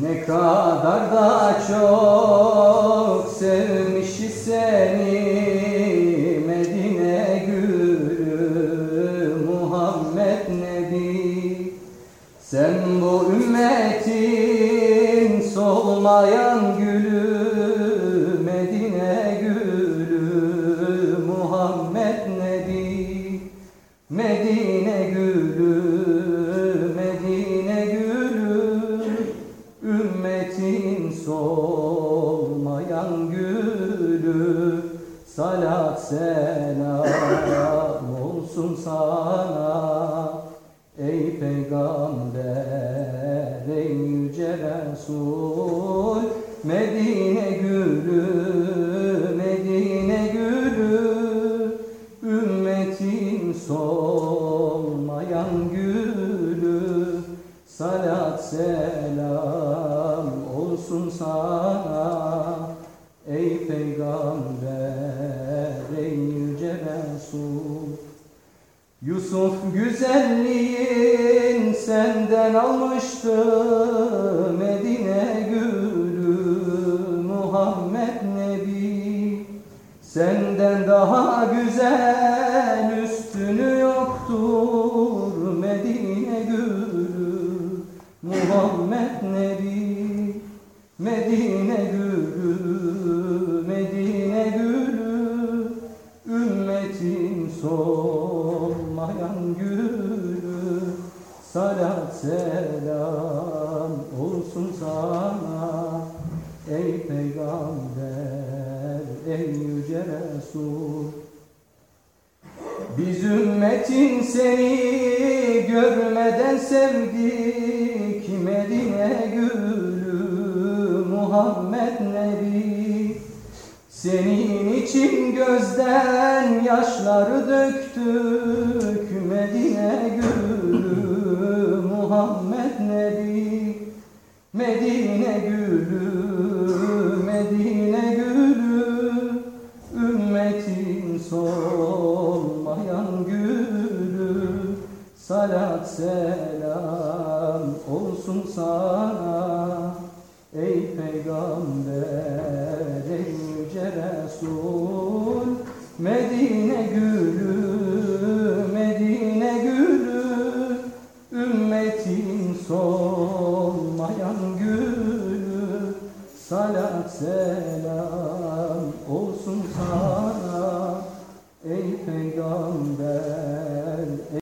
Ne kadar da çok sevmiş seni Medine gülü Muhammed Nebi. Sen bu ümmetin solmayan solmayan gülü Salat selam olsun sana. Ey peygamber ey yüce Resul Medine gülü Medine gülü Ümmetin solmayan gülü Salat selam olsun sana Ey peygamber ey yüce Resul. Yusuf güzelliğin senden almıştı Medine gülü Muhammed Nebi. Senden daha güzel üstünü yoktur Medine gülü Muhammed Nebi Medine gülü Medine gülü Ümmetin solmayan gülü. Salat selam olsun sana Ey peygamber ey yüce Resul. Biz ümmetin seni görmeden sevdik Medine gülü Muhammed Nebi. Senin için gözden yaşları döktük Medine gülü Muhammed Nebi. Medine gülü Medine gülü Ümmetin solmayan gülü. Salat selam olsun sana peygamber ey yüce Resul Medine gülü Medine gülü ümmetin solmayan gülü. Salat selam.